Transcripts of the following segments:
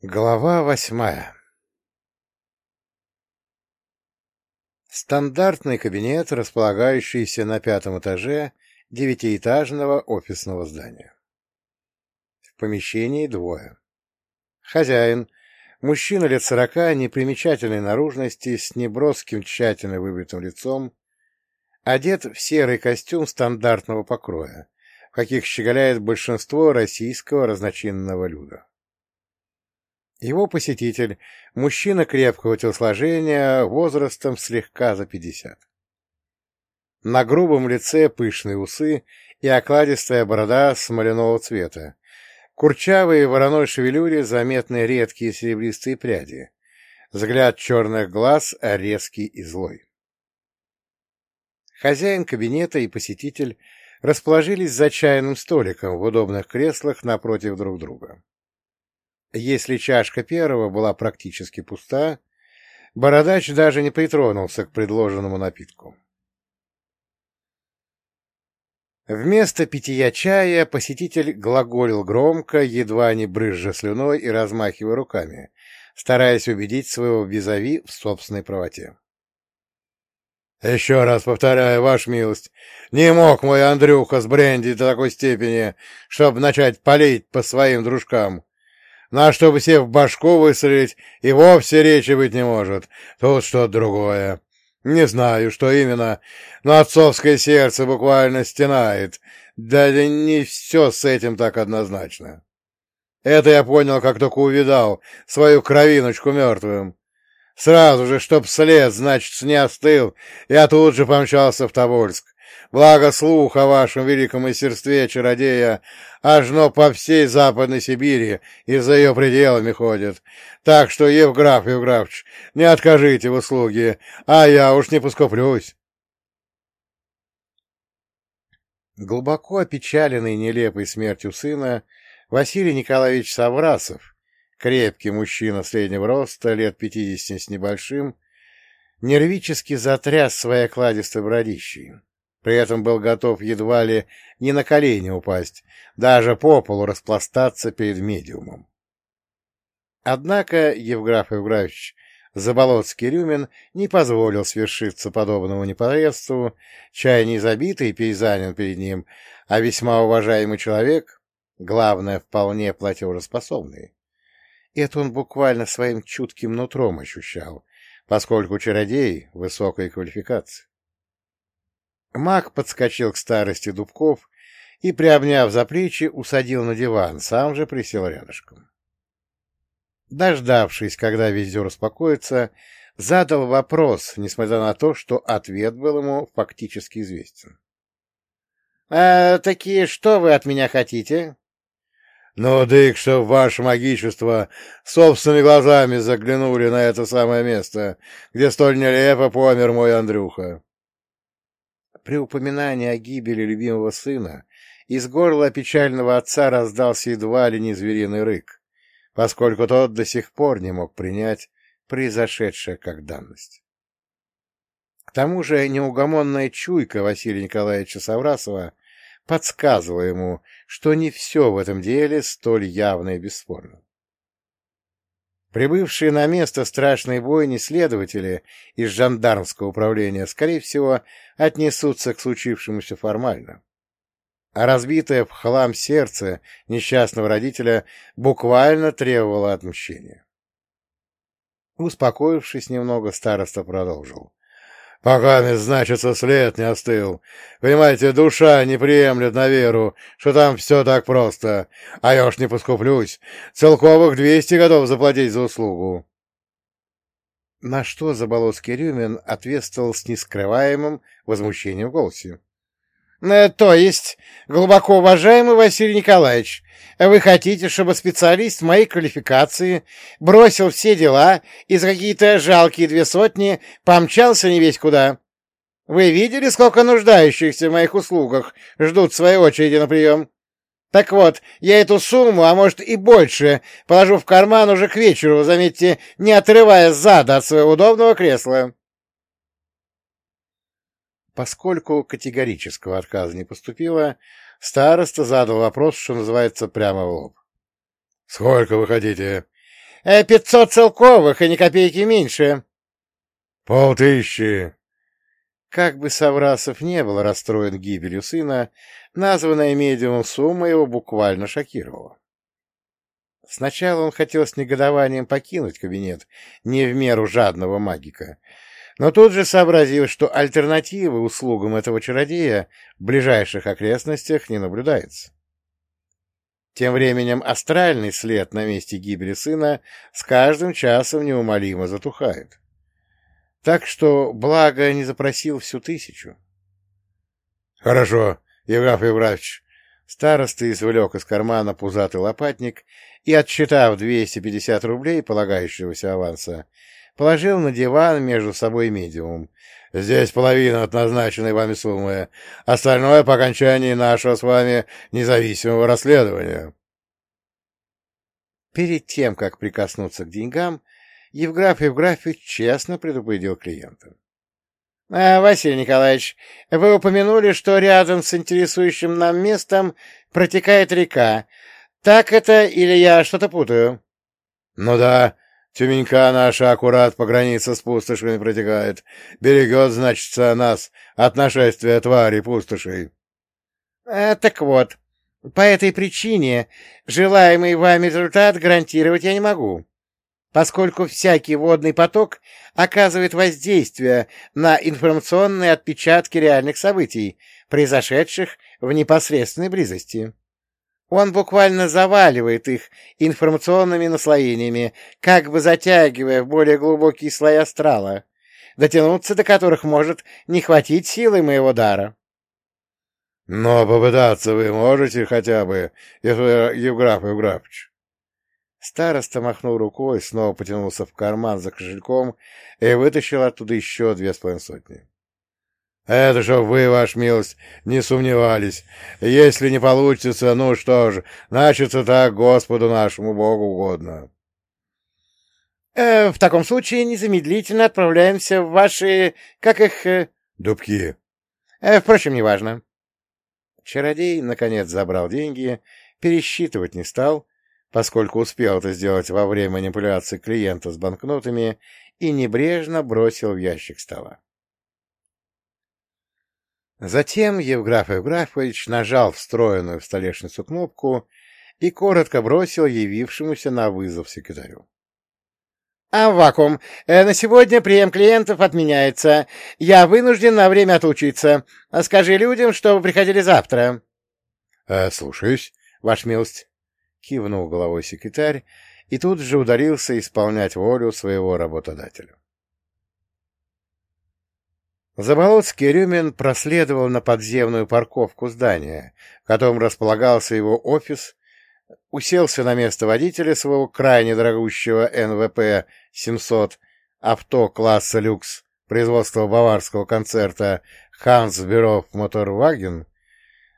Глава восьмая Стандартный кабинет, располагающийся на пятом этаже девятиэтажного офисного здания. В помещении двое. Хозяин, мужчина лет сорока, непримечательной наружности, с неброским тщательно выбритым лицом, одет в серый костюм стандартного покроя, в каких щеголяет большинство российского разночинного люда. Его посетитель — мужчина крепкого телосложения, возрастом слегка за пятьдесят. На грубом лице пышные усы и окладистая борода смоляного цвета. Курчавые вороной шевелюре заметны редкие серебристые пряди. Взгляд черных глаз резкий и злой. Хозяин кабинета и посетитель расположились за чайным столиком в удобных креслах напротив друг друга. Если чашка первого была практически пуста, Бородач даже не притронулся к предложенному напитку. Вместо питья чая посетитель глаголил громко, едва не брызжа слюной и размахивая руками, стараясь убедить своего визави в собственной правоте. — Еще раз повторяю, ваша милость, не мог мой Андрюха сбрендить до такой степени, чтобы начать палить по своим дружкам. На чтобы себе в башку выстрелить, и вовсе речи быть не может. Тут что-то другое. Не знаю, что именно, но отцовское сердце буквально стенает. Да не все с этим так однозначно. Это я понял, как только увидал свою кровиночку мертвым. Сразу же, чтоб след, значит, не остыл, я тут же помчался в Тобольск. Благо слух о вашем великом мастерстве чародея ажно по всей Западной Сибири и за ее пределами ходит. Так что, Евграф Евграфович, не откажите в услуге, а я уж не поскуплюсь. Глубоко опечаленный нелепой смертью сына, Василий Николаевич Саврасов, крепкий мужчина среднего роста, лет пятидесяти с небольшим, нервически затряс своей окладистой бородищей. При этом был готов едва ли не на колени упасть, даже по полу распластаться перед медиумом. Однако Евграф Евграфович Заболоцкий Рюмин не позволил свершиться подобному непотребству, чай не забитый пейзанин перед ним, а весьма уважаемый человек, главное, вполне платежеспособный. Это он буквально своим чутким нутром ощущал, поскольку чародей высокой квалификации. Маг подскочил к старости дубков и, приобняв за плечи, усадил на диван, сам же присел рядышком. Дождавшись, когда везде успокоится, задал вопрос, несмотря на то, что ответ был ему фактически известен. — А такие что вы от меня хотите? — Ну, дык, что ваше магичество собственными глазами заглянули на это самое место, где столь нелепо помер мой Андрюха. При упоминании о гибели любимого сына из горла печального отца раздался едва ли не звериный рык, поскольку тот до сих пор не мог принять произошедшее как данность. К тому же неугомонная чуйка Василия Николаевича Саврасова подсказывала ему, что не все в этом деле столь явно и бесспорно. Прибывшие на место страшной бойни следователи из жандармского управления, скорее всего, отнесутся к случившемуся формально. А разбитое в хлам сердце несчастного родителя буквально требовало отмщения. Успокоившись немного, староста продолжил. Пока, значится, след не остыл. Понимаете, душа не приемлет на веру, что там все так просто. А я уж не поскуплюсь. Целковых двести годов заплатить за услугу. На что Заболоцкий Рюмин ответствовал с нескрываемым возмущением в голосе. Э, то есть, глубоко уважаемый Василий Николаевич, вы хотите, чтобы специалист моей квалификации бросил все дела и за какие-то жалкие две сотни помчался не весь куда? Вы видели, сколько нуждающихся в моих услугах ждут своей очереди на прием? Так вот, я эту сумму, а может и больше, положу в карман уже к вечеру, заметьте, не отрывая зада от своего удобного кресла. Поскольку категорического отказа не поступило, староста задал вопрос, что называется, прямо в лоб. — Сколько вы хотите? Э, пятьсот целковых и ни копейки меньше. Полтыщи. Как бы Саврасов не был расстроен гибелью сына, названная медиумом сумма его буквально шокировала. Сначала он хотел с негодованием покинуть кабинет не в меру жадного магика, но тут же сообразил, что альтернативы услугам этого чародея в ближайших окрестностях не наблюдается. Тем временем астральный след на месте гибели сына с каждым часом неумолимо затухает. Так что, благо, не запросил всю тысячу. — Хорошо, Евграф Евграфович. Староста извлек из кармана пузатый лопатник и, отсчитав 250 рублей полагающегося аванса, положил на диван между собой и медиумом. «Здесь половина от назначенной вами суммы, остальное по окончании нашего с вами независимого расследования». Перед тем, как прикоснуться к деньгам, Евграф Евграфович честно предупредил клиента. «А, Василий Николаевич, вы упомянули, что рядом с интересующим нам местом протекает река. Так это или я что-то путаю?» «Ну да, Тюменька наша аккурат по границе с пустошами протекает. Берегет, значит, нас от нашествия твари пустошей». А, «Так вот, по этой причине желаемый вами результат гарантировать я не могу поскольку всякий водный поток оказывает воздействие на информационные отпечатки реальных событий, произошедших в непосредственной близости. Он буквально заваливает их информационными наслоениями, как бы затягивая в более глубокие слои астрала, дотянуться до которых может не хватить силы моего дара. Но попытаться вы можете хотя бы, Евграф Евграфович? Староста махнул рукой, снова потянулся в карман за кошельком и вытащил оттуда еще две с половиной сотни. — Это чтоб вы, ваш милость, не сомневались. Если не получится, ну что ж, начаться так Господу нашему Богу угодно. Э, — В таком случае незамедлительно отправляемся в ваши... как их... Э... — Дубки. Э, — Впрочем, неважно. Чародей, наконец, забрал деньги, пересчитывать не стал, поскольку успел это сделать во время манипуляции клиента с банкнотами и небрежно бросил в ящик стола. Затем Евграф Евграфович нажал встроенную в столешницу кнопку и коротко бросил явившемуся на вызов секретарю. — А вакуум. Э, на сегодня прием клиентов отменяется. Я вынужден на время отлучиться. Скажи людям, чтобы приходили завтра. Э, — Слушаюсь, ваш милость. — кивнул головой секретарь и тут же ударился исполнять волю своего работодателя. Заболоцкий Рюмин проследовал на подземную парковку здания, в котором располагался его офис, уселся на место водителя своего крайне дорогущего НВП-700 авто класса люкс производства баварского концерта «Ханс Бюров Моторваген»,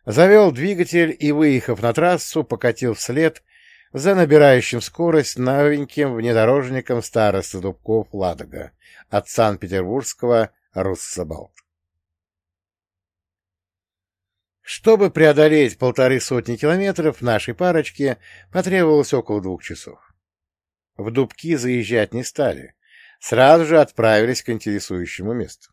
завел двигатель и, выехав на трассу, покатил вслед за набирающим скорость новеньким внедорожником старосты Дубков Ладога от Санкт-Петербургского Руссобалт. Чтобы преодолеть полторы сотни километров нашей парочке потребовалось около двух часов. В Дубки заезжать не стали, сразу же отправились к интересующему месту.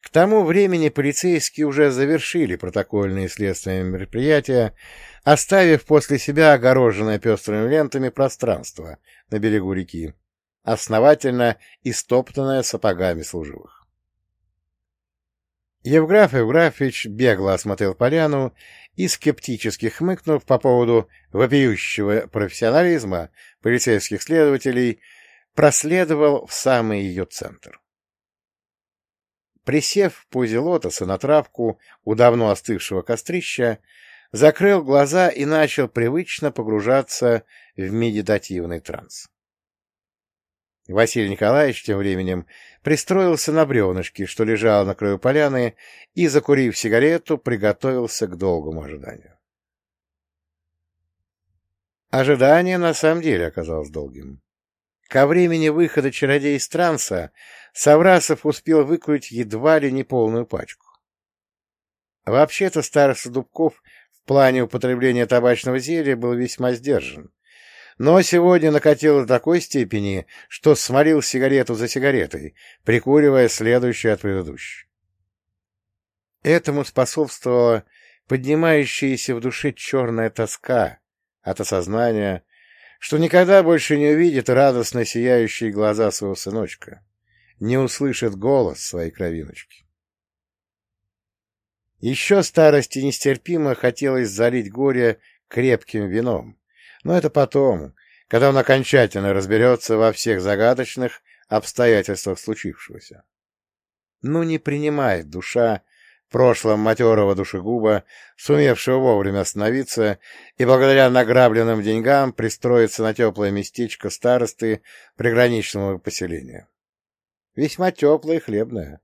К тому времени полицейские уже завершили протокольные следственные мероприятия, оставив после себя огороженное пестрыми лентами пространство на берегу реки, основательно истоптанное сапогами служивых. Евграф Евграфович бегло осмотрел поляну и, скептически хмыкнув по поводу вопиющего профессионализма полицейских следователей, проследовал в самый ее центр. Присев в позе лотоса на травку у давно остывшего кострища, закрыл глаза и начал привычно погружаться в медитативный транс. Василий Николаевич тем временем пристроился на бревнышке, что лежало на краю поляны, и, закурив сигарету, приготовился к долгому ожиданию. Ожидание на самом деле оказалось долгим. Ко времени выхода чародея из транса Саврасов успел выкурить едва ли не полную пачку. Вообще-то староста Дубков в плане употребления табачного зелья был весьма сдержан, но сегодня накатил до такой степени, что сморил сигарету за сигаретой, прикуривая следующую от предыдущей. Этому способствовала поднимающаяся в душе черная тоска от осознания, что никогда больше не увидит радостно сияющие глаза своего сыночка, не услышит голос своей кровиночки. Еще старости нестерпимо хотелось залить горе крепким вином, но это потом, когда он окончательно разберется во всех загадочных обстоятельствах случившегося. Ну, не принимает душа прошлом матерого душегуба, сумевшего вовремя остановиться и благодаря награбленным деньгам пристроиться на теплое местечко старосты приграничного поселения. Весьма теплое и хлебное.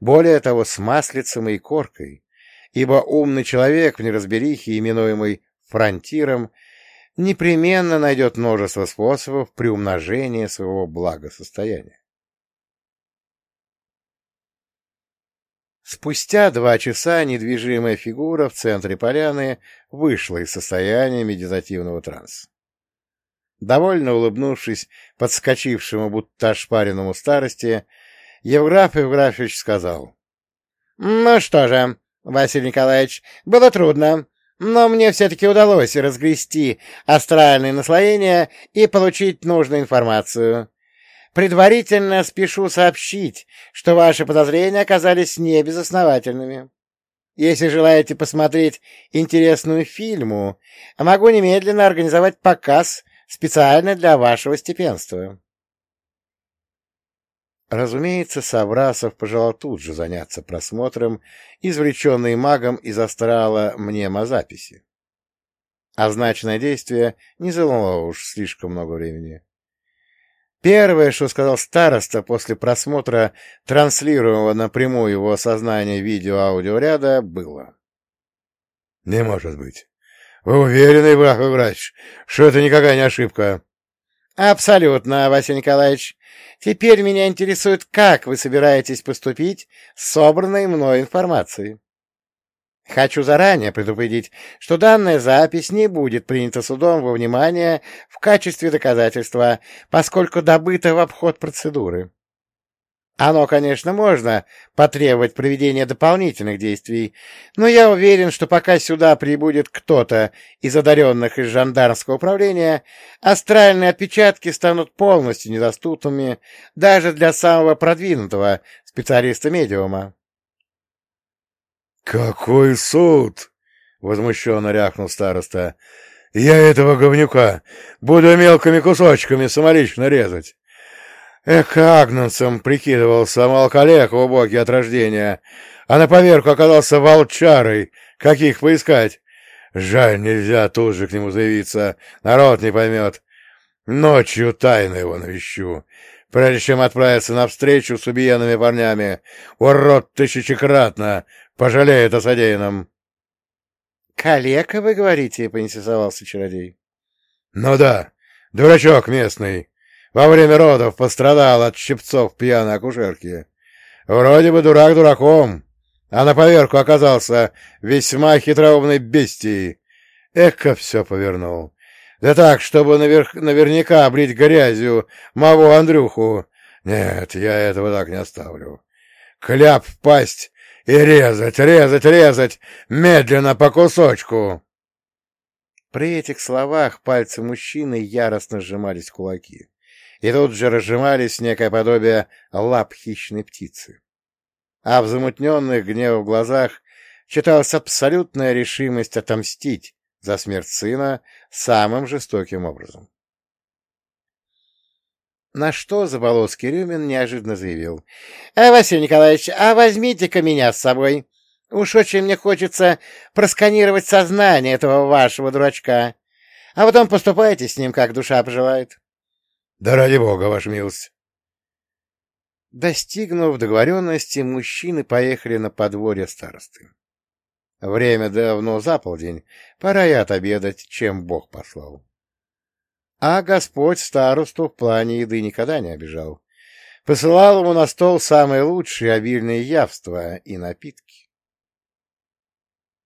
Более того, с маслицем и коркой, ибо умный человек в неразберихе, именуемый фронтиром, непременно найдет множество способов приумножения своего благосостояния. Спустя два часа недвижимая фигура в центре поляны вышла из состояния медитативного транса. Довольно улыбнувшись подскочившему, будто ошпаренному старости, Евграф Евграфович сказал. — Ну что же, Василий Николаевич, было трудно, но мне все-таки удалось разгрести астральные наслоения и получить нужную информацию. Предварительно спешу сообщить, что ваши подозрения оказались небезосновательными. Если желаете посмотреть интересную фильму, могу немедленно организовать показ специально для вашего степенства. Разумеется, Саврасов пожелал тут же заняться просмотром извлеченной магом из астрала мнемозаписи. Означенное действие не заняло уж слишком много времени. Первое, что сказал староста после просмотра транслируемого напрямую его сознание видео-аудиоряда, было. — Не может быть. Вы уверены, врач, что это никакая не ошибка? — Абсолютно, Василий Николаевич. Теперь меня интересует, как вы собираетесь поступить с собранной мной информацией. Хочу заранее предупредить, что данная запись не будет принята судом во внимание в качестве доказательства, поскольку добыта в обход процедуры. Оно, конечно, можно потребовать проведения дополнительных действий, но я уверен, что пока сюда прибудет кто-то из одаренных из жандармского управления, астральные отпечатки станут полностью недоступными даже для самого продвинутого специалиста-медиума. «Какой суд!» — возмущенно рявкнул староста. «Я этого говнюка буду мелкими кусочками самолично резать!» Эх, агнцем прикидывался малколек убогий от рождения, а на поверку оказался волчарой, каких поискать. Жаль, нельзя тут же к нему заявиться, народ не поймет. Ночью тайно его навещу, прежде чем отправиться навстречу с убиенными парнями. Урод тысячекратно пожалеет о содеянном. — Калека, вы говорите, — поинтересовался чародей. — Ну да, дурачок местный. Во время родов пострадал от щипцов пьяной акушерки. Вроде бы дурак дураком, а на поверку оказался весьма хитроумной бестией. Эко все повернул. Да так, чтобы навер... наверняка облить грязью могу Андрюху. Нет, я этого так не оставлю. Кляп в пасть и резать, резать, резать, медленно по кусочку. При этих словах пальцы мужчины яростно сжимались кулаки, и тут же разжимались некое подобие лап хищной птицы. А в замутненных гневом глазах читалась абсолютная решимость отомстить за смерть сына самым жестоким образом. На что Заболоцкий Рюмин неожиданно заявил. «Э, — Василий Николаевич, а возьмите-ка меня с собой. Уж очень мне хочется просканировать сознание этого вашего дурачка. А потом поступайте с ним, как душа пожелает. — Да ради бога, ваша милость. Достигнув договоренности, мужчины поехали на подворье старосты. Время давно за полдень, пора и отобедать, чем Бог послал. А Господь старосту в плане еды никогда не обижал. Посылал ему на стол самые лучшие обильные явства и напитки.